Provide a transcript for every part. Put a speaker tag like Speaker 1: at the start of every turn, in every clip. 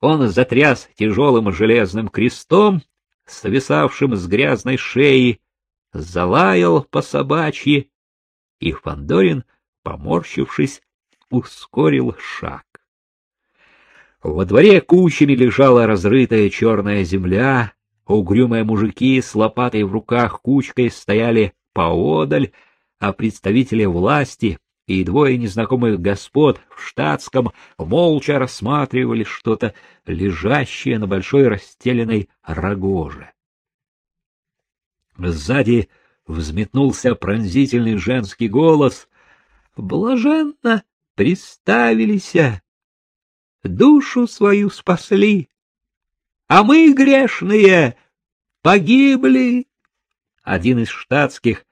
Speaker 1: Он затряс тяжелым железным крестом, свисавшим с грязной шеи, залаял по собачьи, и Фандорин, поморщившись, ускорил шаг. Во дворе кучами лежала разрытая черная земля, угрюмые мужики с лопатой в руках кучкой стояли поодаль, а представители власти и двое незнакомых господ в штатском молча рассматривали что-то, лежащее на большой расстеленной рогоже. Сзади взметнулся пронзительный женский голос. «Блаженно приставились, душу свою спасли, а мы, грешные, погибли!» Один из штатских,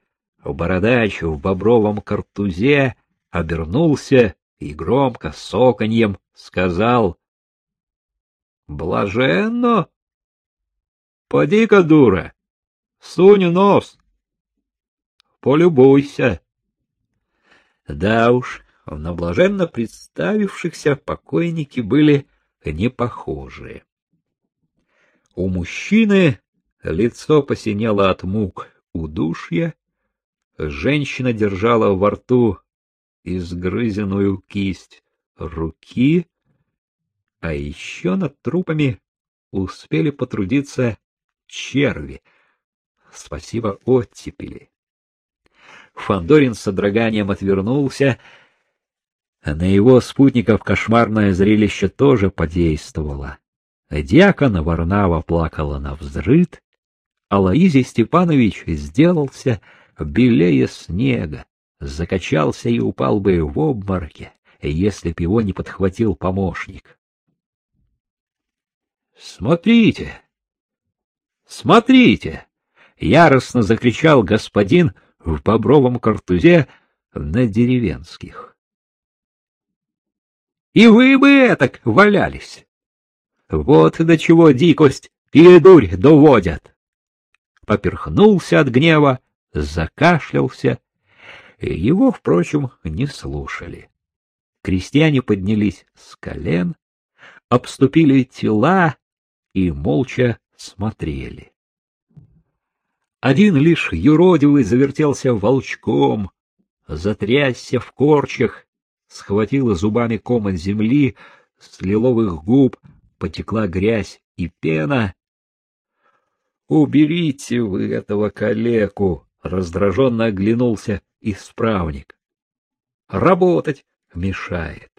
Speaker 1: бородач в бобровом картузе, обернулся и громко, соконьем, сказал «Блаженно! Поди-ка, дура, сунь нос, полюбуйся!» Да уж, на блаженно представившихся покойники были не похожи. У мужчины лицо посинело от мук удушья, женщина держала во рту изгрызенную кисть руки, а еще над трупами успели потрудиться черви. Спасибо оттепели. Фандорин с содроганием отвернулся. На его спутников кошмарное зрелище тоже подействовало. Дьякона Варнава плакала на взрыд, а Лаизий Степанович сделался белее снега закачался и упал бы в обмороке, если б его не подхватил помощник. «Смотрите! Смотрите!» — яростно закричал господин в бобровом картузе на деревенских. «И вы бы этак валялись! Вот до чего дикость и дурь доводят!» Поперхнулся от гнева, закашлялся его, впрочем, не слушали. Крестьяне поднялись с колен, обступили тела и молча смотрели. Один лишь юродивый завертелся волчком, затрясся в корчах, схватила зубами ком земли, с лиловых губ потекла грязь и пена. — Уберите вы этого калеку! — раздраженно оглянулся исправник. Работать мешает.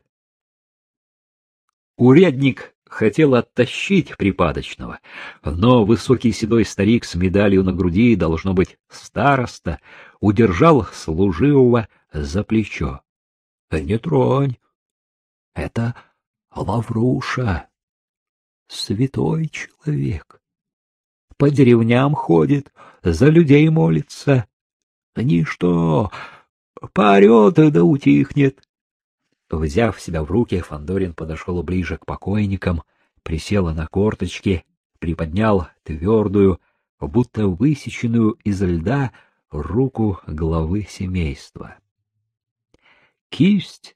Speaker 1: Урядник хотел оттащить припадочного, но высокий седой старик с медалью на груди, должно быть, староста, удержал служивого за плечо. — Не тронь! Это Лавруша, святой человек. По деревням ходит, за людей молится, Ничто, поорет да утихнет. Взяв себя в руки, Фандорин подошел ближе к покойникам, присел на корточки, приподнял твердую, будто высеченную из льда, руку главы семейства. Кисть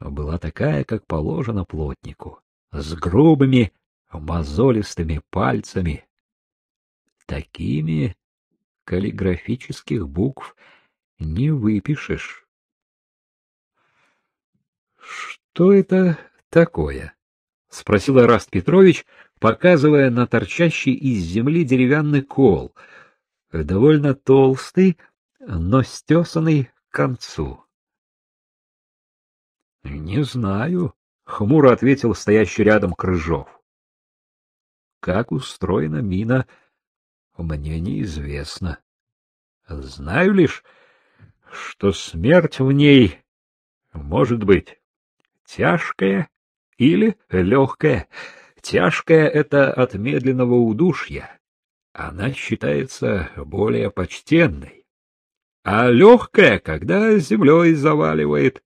Speaker 1: была такая, как положено плотнику, с грубыми, мозолистыми пальцами. Такими каллиграфических букв не выпишешь. — Что это такое? — спросил Раст Петрович, показывая на торчащий из земли деревянный кол, довольно толстый, но стесанный к концу. — Не знаю, — хмуро ответил стоящий рядом Крыжов. — Как устроена мина мне неизвестно. Знаю лишь, что смерть в ней может быть тяжкая или легкая. Тяжкая — это от медленного удушья. Она считается более почтенной. А легкая, когда землей заваливает.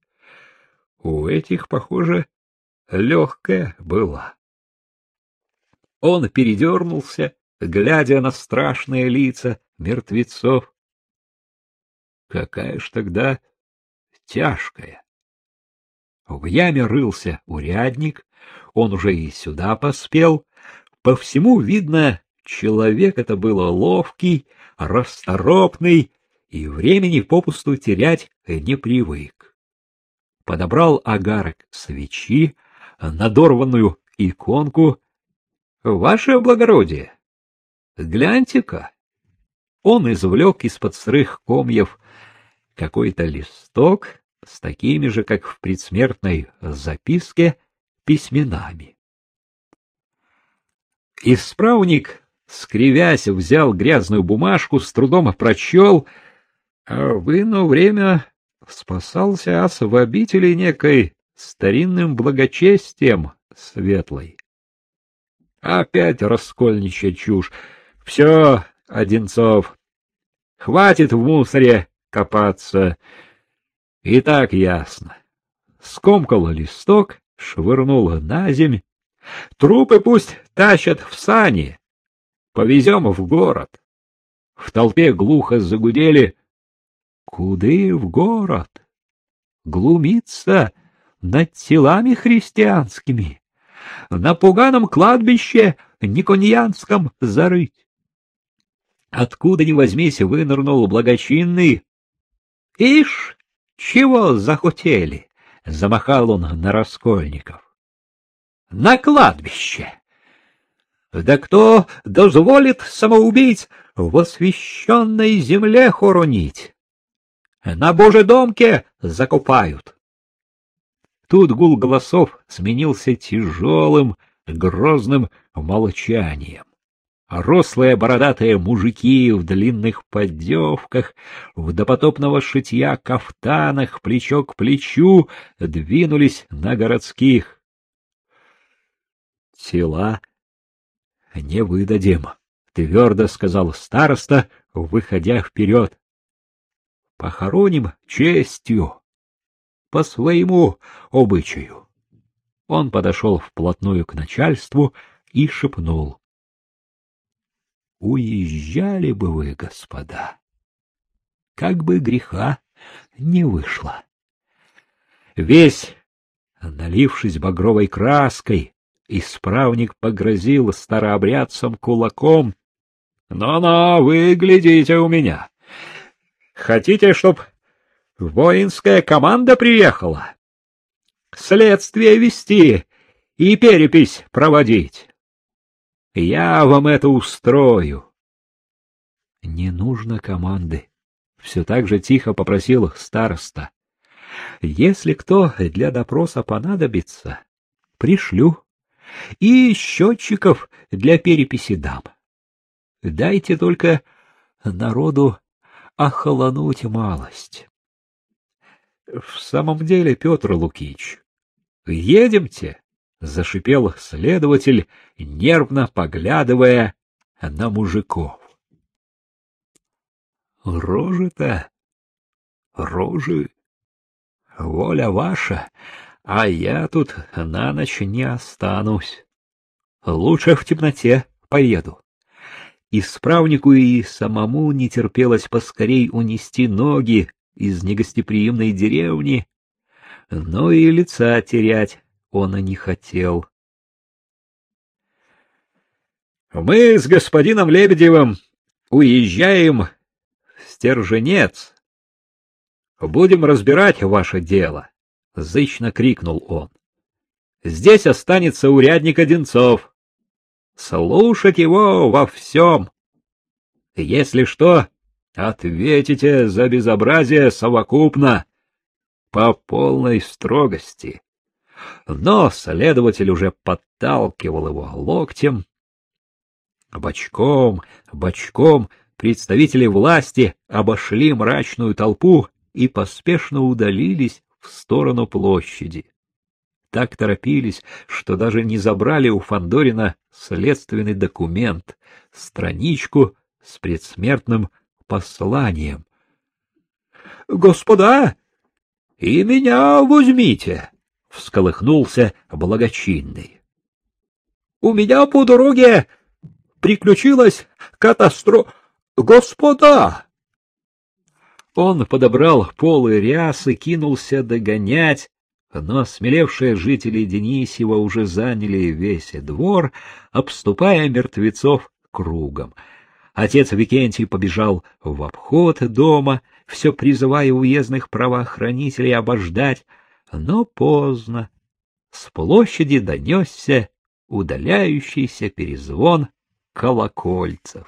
Speaker 1: У этих, похоже, легкая была. Он передернулся, глядя на страшные лица мертвецов. Какая ж тогда тяжкая! В яме рылся урядник, он уже и сюда поспел. По всему видно, человек это было ловкий, расторопный и времени попусту терять не привык. Подобрал агарок свечи, надорванную иконку. — Ваше благородие, гляньте-ка! Он извлек из-под сырых комьев какой-то листок с такими же, как в предсмертной записке, письменами. Исправник, скривясь, взял грязную бумажку, с трудом прочел, а в ино время спасался ас в обители некой старинным благочестием светлой. Опять раскольничья чушь. Все, Одинцов, хватит в мусоре копаться. И так ясно. Скомкал листок, швырнул на земь. Трупы пусть тащат в сани. Повезем в город. В толпе глухо загудели. Куды в город? Глумиться над телами христианскими, на пуганом кладбище Никоньянском зарыть. Откуда ни возьмись, вынырнул благочинный. — Ишь, чего захотели? — замахал он на раскольников. — На кладбище! Да кто дозволит самоубийц в освященной земле хоронить? На божедомке закопают. Тут гул голосов сменился тяжелым, грозным молчанием. Рослые бородатые мужики в длинных поддевках, в допотопного шитья кафтанах, плечо к плечу, двинулись на городских. — Тела не выдадим, — твердо сказал староста, выходя вперед. — Похороним честью, по своему обычаю. Он подошел вплотную к начальству и шепнул. Уезжали бы вы, господа. Как бы греха не вышло. Весь, налившись багровой краской, исправник погрозил старообрядцам кулаком. «Но-но, вы глядите у меня. Хотите, чтоб воинская команда приехала? Следствие вести и перепись проводить. Я вам это устрою. Не нужно команды. Все так же тихо попросил староста. Если кто для допроса понадобится, пришлю. И счетчиков для переписи дам. Дайте только народу охолонуть малость. В самом деле, Петр Лукич, едемте? — зашипел следователь, нервно поглядывая на мужиков. — Рожи-то, рожи, воля ваша, а я тут на ночь не останусь. Лучше в темноте поеду. Исправнику и самому не терпелось поскорей унести ноги из негостеприимной деревни, но и лица терять он и не хотел. Мы с господином Лебедевым уезжаем в Стерженец. Будем разбирать ваше дело, зычно крикнул он. Здесь останется урядник Одинцов. Слушать его во всем. Если что, ответите за безобразие совокупно, по полной строгости но следователь уже подталкивал его локтем. Бочком, бочком представители власти обошли мрачную толпу и поспешно удалились в сторону площади. Так торопились, что даже не забрали у Фандорина следственный документ, страничку с предсмертным посланием. — Господа, и меня возьмите! Всколыхнулся благочинный. — У меня по дороге приключилась катастрофа. Господа! Он подобрал полы рясы, кинулся догонять, но смелевшие жители Денисева уже заняли весь двор, обступая мертвецов кругом. Отец Викентий побежал в обход дома, все призывая уездных правоохранителей обождать, но поздно. С площади донесся удаляющийся перезвон колокольцев.